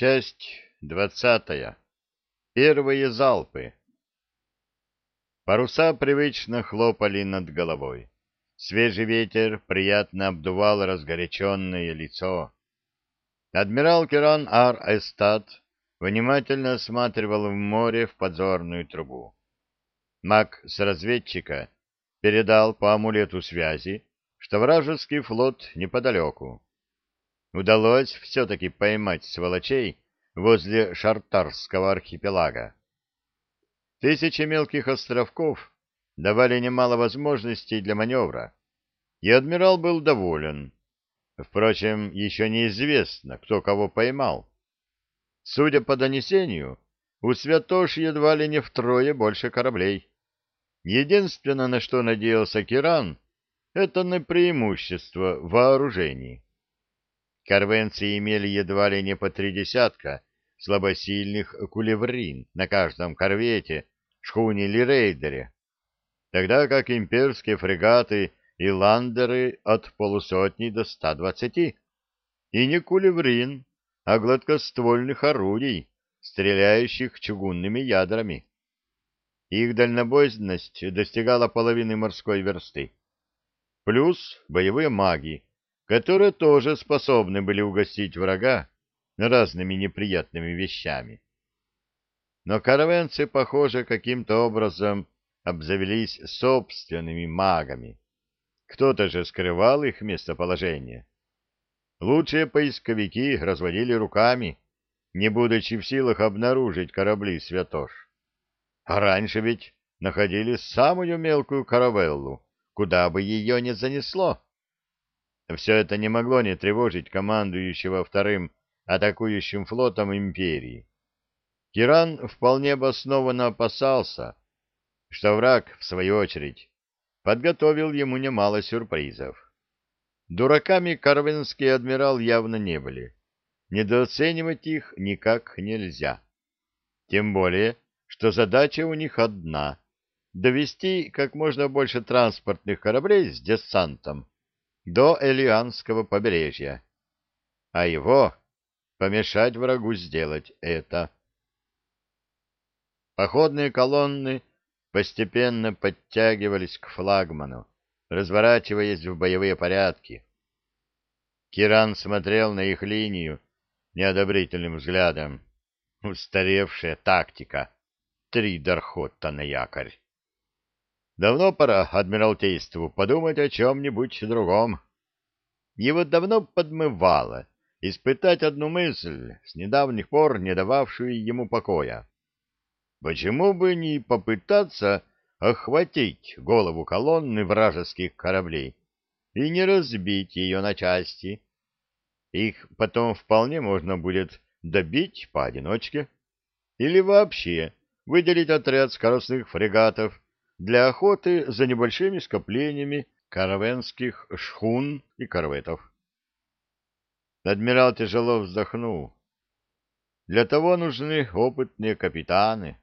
Часть двадцатая. Первые залпы. Паруса привычно хлопали над головой. Свежий ветер приятно обдувал разгоряченное лицо. Адмирал Керан Ар-Эстад внимательно осматривал в море в подзорную трубу. Маг с разведчика передал по амулету связи, что вражеский флот неподалеку. Удалось все-таки поймать сволочей возле Шартарского архипелага. Тысячи мелких островков давали немало возможностей для маневра, и адмирал был доволен. Впрочем, еще неизвестно, кто кого поймал. Судя по донесению, у Святош едва ли не втрое больше кораблей. Единственное, на что надеялся Киран, это на преимущество в вооружении. Карвенцы имели едва ли не по три десятка слабосильных кулеврин на каждом корвете, шхуне или рейдере, тогда как имперские фрегаты и ландеры от полусотни до ста двадцати. И не кулеврин, а гладкоствольных орудий, стреляющих чугунными ядрами. Их дальнобойность достигала половины морской версты. Плюс боевые маги, которые тоже способны были угостить врага разными неприятными вещами. Но каравенцы, похоже, каким-то образом обзавелись собственными магами. Кто-то же скрывал их местоположение. Лучшие поисковики разводили руками, не будучи в силах обнаружить корабли Святош. А раньше ведь находили самую мелкую каравеллу, куда бы ее ни занесло. Все это не могло не тревожить командующего вторым атакующим флотом империи. Киран вполне обоснованно опасался, что враг, в свою очередь, подготовил ему немало сюрпризов. Дураками карвинские адмирал явно не были. Недооценивать их никак нельзя. Тем более, что задача у них одна — довести как можно больше транспортных кораблей с десантом до Элианского побережья, а его помешать врагу сделать это. Походные колонны постепенно подтягивались к флагману, разворачиваясь в боевые порядки. Киран смотрел на их линию неодобрительным взглядом. Устаревшая тактика. Три дархота на якорь. Давно пора Адмиралтейству подумать о чем-нибудь другом. Его давно подмывало испытать одну мысль, с недавних пор не дававшую ему покоя. Почему бы не попытаться охватить голову колонны вражеских кораблей и не разбить ее на части? Их потом вполне можно будет добить поодиночке или вообще выделить отряд скоростных фрегатов для охоты за небольшими скоплениями каравенских шхун и корветов. Адмирал тяжело вздохнул. Для того нужны опытные капитаны,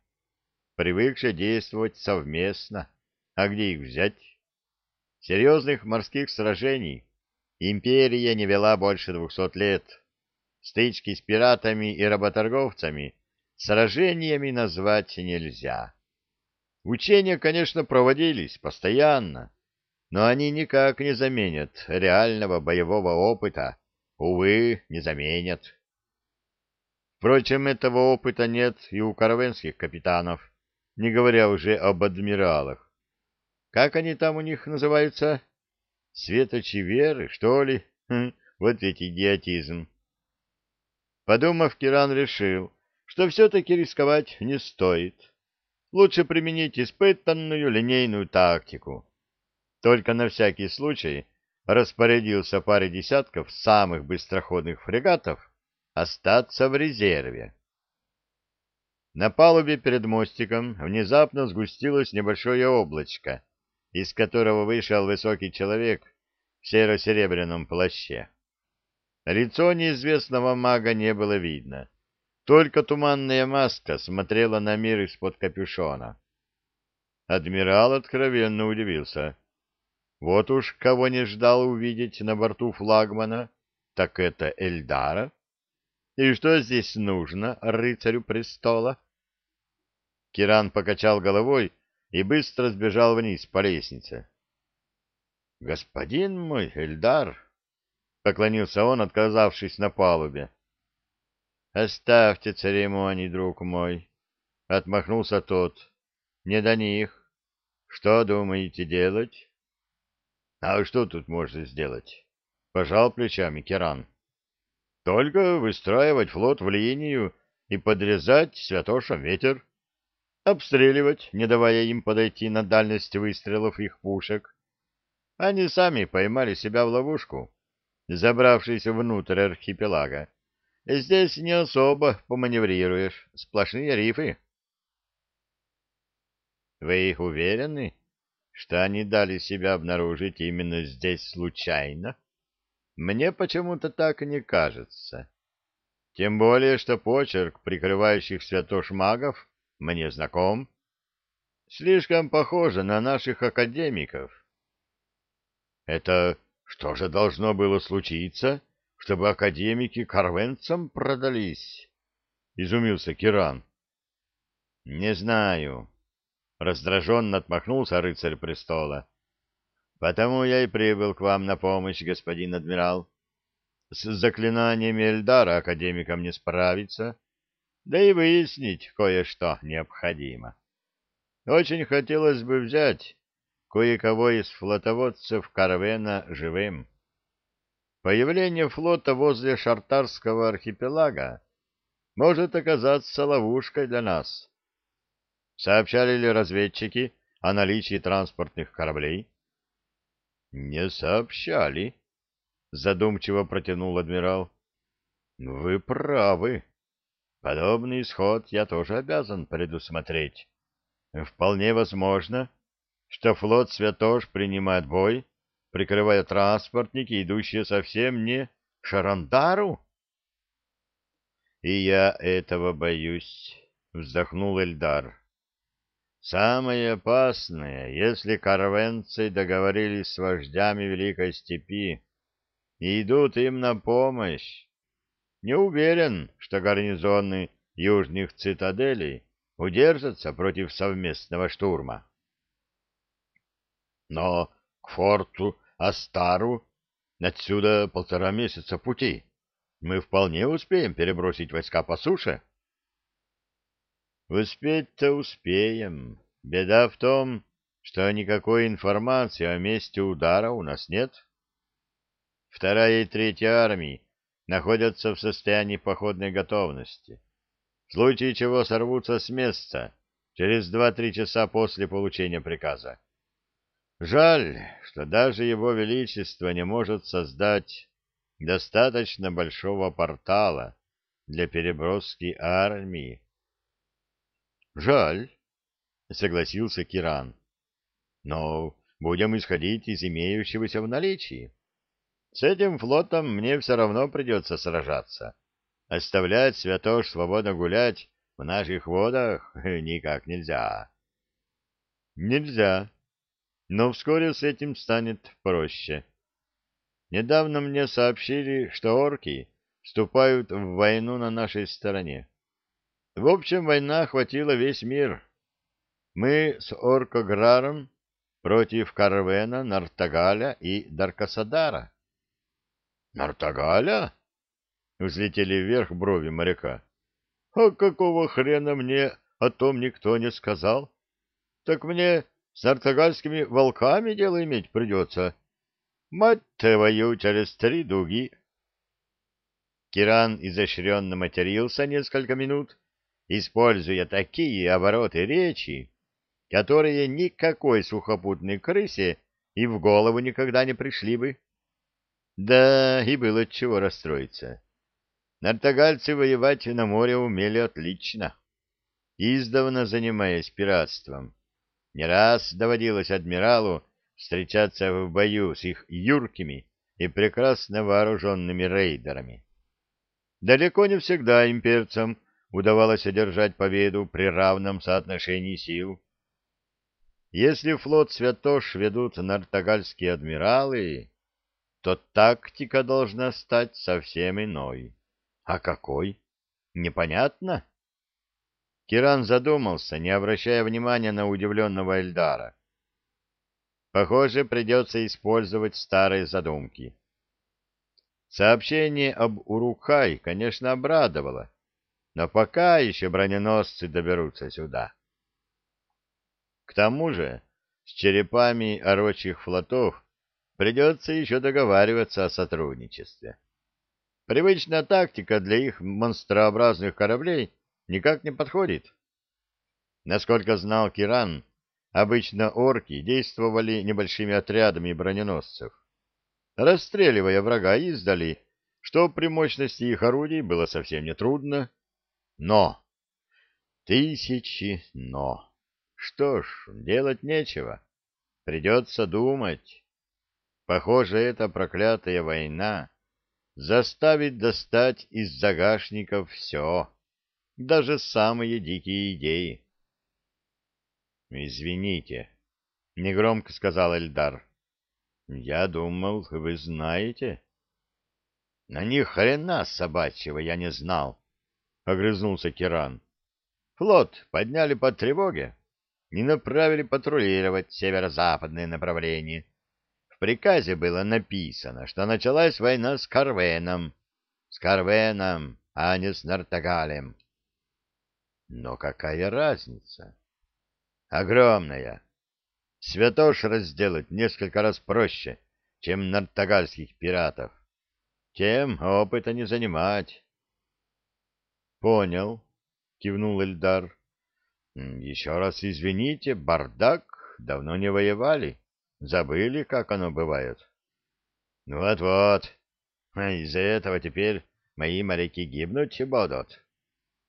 привыкшие действовать совместно. А где их взять? Серьезных морских сражений империя не вела больше двухсот лет. Стычки с пиратами и работорговцами сражениями назвать нельзя. Учения, конечно, проводились постоянно, но они никак не заменят реального боевого опыта, увы, не заменят. Впрочем, этого опыта нет и у каравенских капитанов, не говоря уже об адмиралах. Как они там у них называются? Светочи веры, что ли? Хм, вот ведь идиотизм. Подумав, Киран решил, что все-таки рисковать не стоит лучше применить испытанную линейную тактику. Только на всякий случай распорядился паре десятков самых быстроходных фрегатов остаться в резерве. На палубе перед мостиком внезапно сгустилось небольшое облачко, из которого вышел высокий человек в серо-серебряном плаще. Лицо неизвестного мага не было видно, только туманная маска смотрела на мир из-под капюшона. Адмирал откровенно удивился. Вот уж кого не ждал увидеть на борту флагмана, так это Эльдара. И что здесь нужно рыцарю престола? Киран покачал головой и быстро сбежал вниз по лестнице. — Господин мой, Эльдар! — поклонился он, отказавшись на палубе. — Оставьте церемонии, друг мой, — отмахнулся тот. — Не до них. Что думаете делать? — А что тут можно сделать? — пожал плечами Керан. — Только выстраивать флот в линию и подрезать святошем ветер обстреливать, не давая им подойти на дальность выстрелов их пушек. Они сами поймали себя в ловушку, забравшись внутрь архипелага. Здесь не особо поманеврируешь, сплошные рифы. Вы уверены, что они дали себя обнаружить именно здесь случайно? Мне почему-то так не кажется. Тем более, что почерк прикрывающих святош магов мне знаком. Слишком похоже на наших академиков. Это что же должно было случиться, чтобы академики карвенцам продались? Изумился Киран. Не знаю. Раздраженно отмахнулся рыцарь престола. Потому я и прибыл к вам на помощь, господин адмирал. С заклинаниями Эльдара академикам не справиться да и выяснить кое-что необходимо. Очень хотелось бы взять кое-кого из флотоводцев Карвена живым. Появление флота возле Шартарского архипелага может оказаться ловушкой для нас. Сообщали ли разведчики о наличии транспортных кораблей? — Не сообщали, — задумчиво протянул адмирал. — Вы правы. Подобный исход я тоже обязан предусмотреть. Вполне возможно, что флот Святош принимает бой, прикрывая транспортники, идущие совсем не к Шарандару. И я этого боюсь, вздохнул Эльдар. Самое опасное, если карвенцы договорились с вождями Великой Степи и идут им на помощь, не уверен, что гарнизоны южных цитаделей удержатся против совместного штурма. Но к форту Астару отсюда полтора месяца пути. Мы вполне успеем перебросить войска по суше. Успеть-то успеем. Беда в том, что никакой информации о месте удара у нас нет. Вторая и третья армии находятся в состоянии походной готовности. В случае чего сорвутся с места через два-три часа после получения приказа. Жаль, что даже его величество не может создать достаточно большого портала для переброски армии. Жаль, согласился Киран. Но будем исходить из имеющегося в наличии. С этим флотом мне все равно придется сражаться. Оставлять святош свободно гулять в наших водах никак нельзя. Нельзя. Но вскоре с этим станет проще. Недавно мне сообщили, что орки вступают в войну на нашей стороне. В общем, война охватила весь мир. Мы с Оркограром против Карвена, Нартагаля и Даркасадара. Нартагаля? Взлетели вверх брови моряка. А какого хрена мне о том никто не сказал? Так мне с нартагальскими волками дело иметь придется. Мать твою через три дуги. Киран изощренно матерился несколько минут, используя такие обороты речи, которые никакой сухопутной крысе и в голову никогда не пришли бы. Да, и было чего расстроиться. Нартогальцы воевать на море умели отлично, издавна занимаясь пиратством. Не раз доводилось адмиралу встречаться в бою с их юркими и прекрасно вооруженными рейдерами. Далеко не всегда имперцам удавалось одержать победу при равном соотношении сил. Если флот Святош ведут нартогальские адмиралы, то тактика должна стать совсем иной. А какой? Непонятно? Киран задумался, не обращая внимания на удивленного Эльдара. Похоже, придется использовать старые задумки. Сообщение об Урукхай, конечно, обрадовало, но пока еще броненосцы доберутся сюда. К тому же с черепами орочих флотов придется еще договариваться о сотрудничестве. Привычная тактика для их монстрообразных кораблей никак не подходит. Насколько знал Киран, обычно орки действовали небольшими отрядами броненосцев, расстреливая врага издали, что при мощности их орудий было совсем нетрудно. Но! Тысячи «но». Что ж, делать нечего. Придется думать. Похоже, эта проклятая война заставит достать из загашников все, даже самые дикие идеи. «Извините», — негромко сказал Эльдар. «Я думал, вы знаете». «На них хрена собачьего я не знал», — огрызнулся Киран. «Флот подняли по тревоге и направили патрулировать северо-западное направление» В приказе было написано, что началась война с Карвеном. С Карвеном, а не с Нартагалем. Но какая разница? Огромная. Святош разделать несколько раз проще, чем нартагальских пиратов. Тем опыта не занимать. Понял, кивнул Эльдар. Еще раз извините, бардак, давно не воевали. Забыли, как оно бывает? Вот-вот. А из-за этого теперь мои моряки гибнуть будут.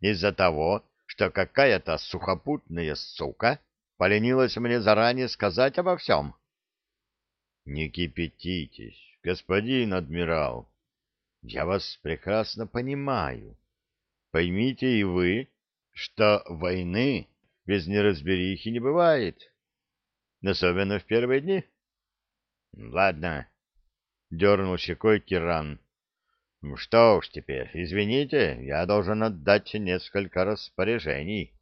Из-за того, что какая-то сухопутная сука поленилась мне заранее сказать обо всем. Не кипятитесь, господин адмирал. Я вас прекрасно понимаю. Поймите и вы, что войны без неразберихи не бывает особенно в первые дни. — Ладно, — дернул щекой Киран. — Что уж теперь, извините, я должен отдать несколько распоряжений.